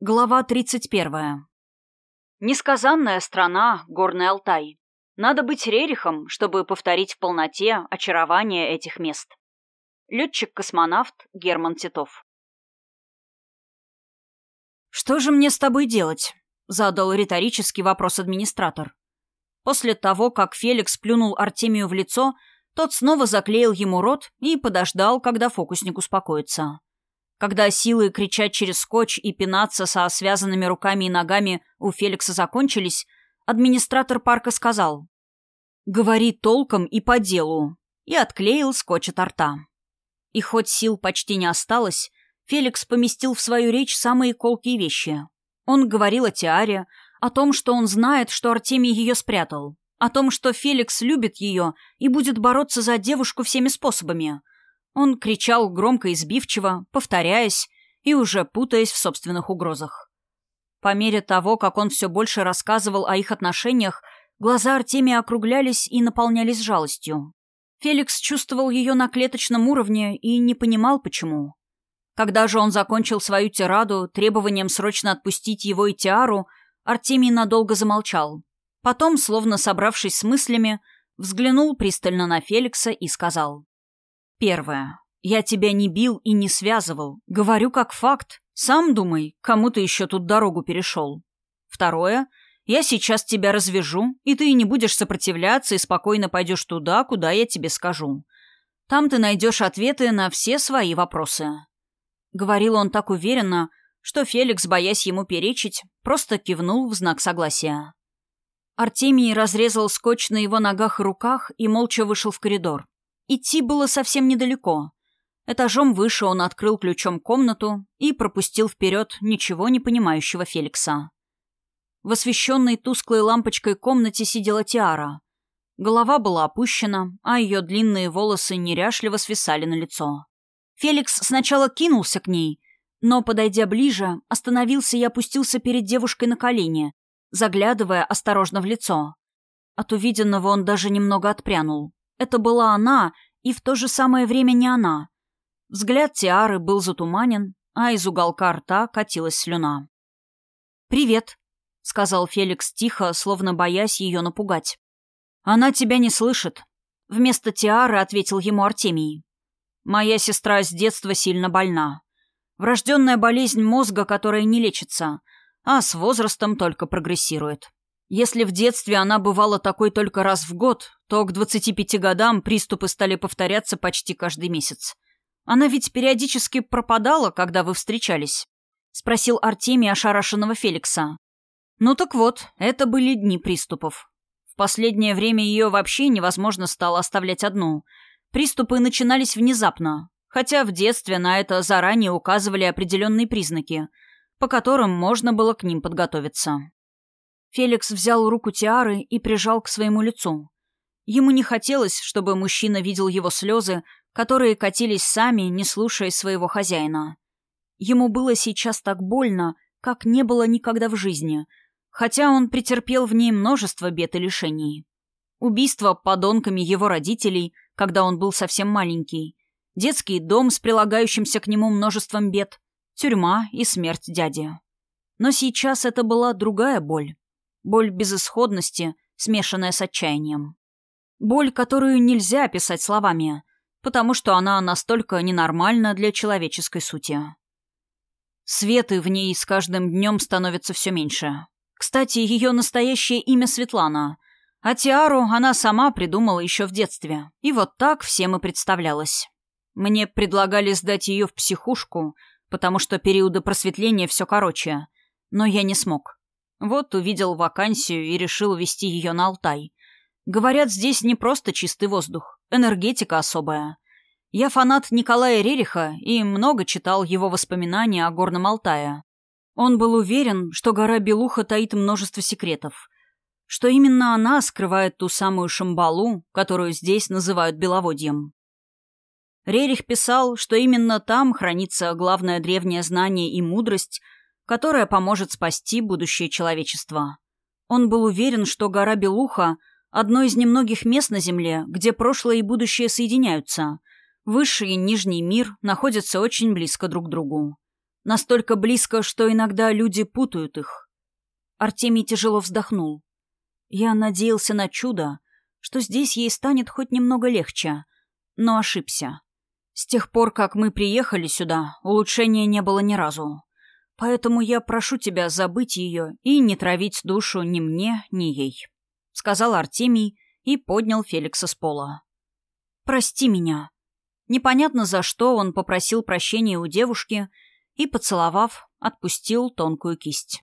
Глава 31. Несказанная страна, Горный Алтай. Надо быть Рерихом, чтобы повторить в полноте очарование этих мест. Летчик-космонавт Герман Титов. «Что же мне с тобой делать?» — задал риторический вопрос администратор. После того, как Феликс плюнул Артемию в лицо, тот снова заклеил ему рот и подождал, когда фокусник успокоится. Когда силы кричать через скотч и пинаться со связанными руками и ногами у Феликса закончились, администратор парка сказал «Говори толком и по делу» и отклеил скотч от рта. И хоть сил почти не осталось, Феликс поместил в свою речь самые колкие вещи. Он говорил о Тиаре, о том, что он знает, что Артемий ее спрятал, о том, что Феликс любит ее и будет бороться за девушку всеми способами — он кричал громко и сбивчиво, повторяясь и уже путаясь в собственных угрозах. По мере того, как он все больше рассказывал о их отношениях, глаза Артемия округлялись и наполнялись жалостью. Феликс чувствовал ее на клеточном уровне и не понимал, почему. Когда же он закончил свою тираду требованием срочно отпустить его и Тиару, Артемий надолго замолчал. Потом, словно собравшись с мыслями, взглянул пристально на Феликса и сказал. Первое. Я тебя не бил и не связывал. Говорю как факт. Сам думай, кому ты еще тут дорогу перешел. Второе. Я сейчас тебя развяжу, и ты не будешь сопротивляться и спокойно пойдешь туда, куда я тебе скажу. Там ты найдешь ответы на все свои вопросы. Говорил он так уверенно, что Феликс, боясь ему перечить, просто кивнул в знак согласия. Артемий разрезал скотч на его ногах и руках и молча вышел в коридор. Идти было совсем недалеко. Этажом выше он открыл ключом комнату и пропустил вперед ничего не понимающего Феликса. В освещенной тусклой лампочкой комнате сидела Тиара. Голова была опущена, а ее длинные волосы неряшливо свисали на лицо. Феликс сначала кинулся к ней, но, подойдя ближе, остановился и опустился перед девушкой на колени, заглядывая осторожно в лицо. От увиденного он даже немного отпрянул. Это была она, и в то же самое время не она. Взгляд Тиары был затуманен, а из уголка рта катилась слюна. «Привет», — сказал Феликс тихо, словно боясь ее напугать. «Она тебя не слышит», — вместо Тиары ответил ему Артемий. «Моя сестра с детства сильно больна. Врожденная болезнь мозга, которая не лечится, а с возрастом только прогрессирует. Если в детстве она бывала такой только раз в год, то к 25 годам приступы стали повторяться почти каждый месяц. Она ведь периодически пропадала, когда вы встречались? Спросил Артемий ошарашенного Феликса. Ну так вот, это были дни приступов. В последнее время ее вообще невозможно стало оставлять одну. Приступы начинались внезапно, хотя в детстве на это заранее указывали определенные признаки, по которым можно было к ним подготовиться. Феликс взял руку Тиары и прижал к своему лицу. Ему не хотелось, чтобы мужчина видел его слезы, которые катились сами, не слушая своего хозяина. Ему было сейчас так больно, как не было никогда в жизни, хотя он претерпел в ней множество бед и лишений. Убийство подонками его родителей, когда он был совсем маленький, детский дом с прилагающимся к нему множеством бед, тюрьма и смерть дяди. Но сейчас это была другая боль боль безысходности, смешанная с отчаянием. Боль, которую нельзя описать словами, потому что она настолько ненормальна для человеческой сути. Светы в ней с каждым днем становится все меньше. Кстати, ее настоящее имя Светлана, а Тиару она сама придумала еще в детстве. И вот так всем и представлялось. Мне предлагали сдать ее в психушку, потому что периоды просветления все короче, но я не смог. Вот увидел вакансию и решил вести ее на Алтай. Говорят, здесь не просто чистый воздух, энергетика особая. Я фанат Николая Рериха и много читал его воспоминания о Горном Алтае. Он был уверен, что гора Белуха таит множество секретов, что именно она скрывает ту самую Шамбалу, которую здесь называют Беловодьем. Рерих писал, что именно там хранится главное древнее знание и мудрость – которая поможет спасти будущее человечества. Он был уверен, что гора Белуха – одно из немногих мест на Земле, где прошлое и будущее соединяются. Высший и нижний мир находятся очень близко друг к другу. Настолько близко, что иногда люди путают их. Артемий тяжело вздохнул. Я надеялся на чудо, что здесь ей станет хоть немного легче, но ошибся. С тех пор, как мы приехали сюда, улучшения не было ни разу. Поэтому я прошу тебя забыть ее и не травить душу ни мне, ни ей», — сказал Артемий и поднял Феликса с пола. «Прости меня». Непонятно за что он попросил прощения у девушки и, поцеловав, отпустил тонкую кисть.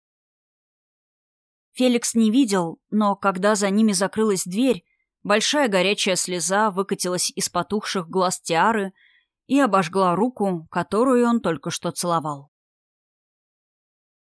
Феликс не видел, но когда за ними закрылась дверь, большая горячая слеза выкатилась из потухших глаз Тиары и обожгла руку, которую он только что целовал.